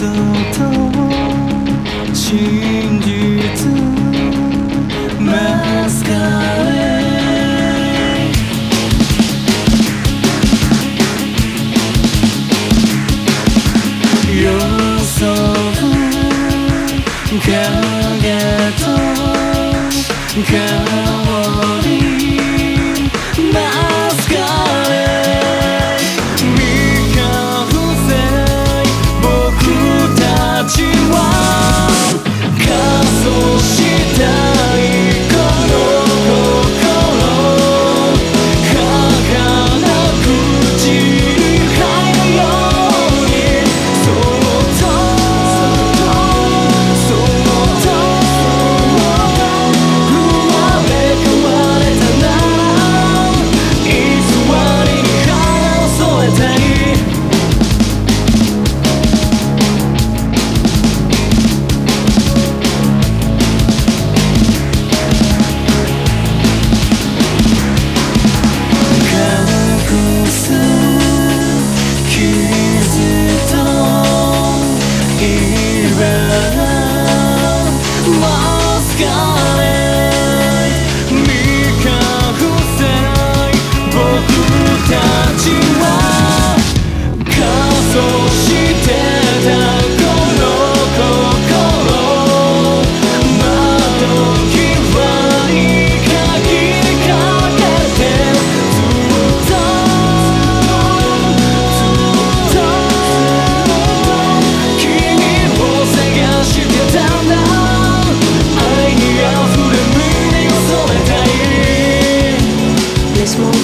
そっと真実マスカレ夜空影と影 around. Moscow.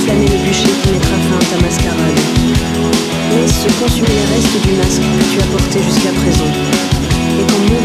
enflammer le bûcher qui mettra fin à ta mascarade. Laisse se consumer les restes du masque que tu as porté jusqu'à présent.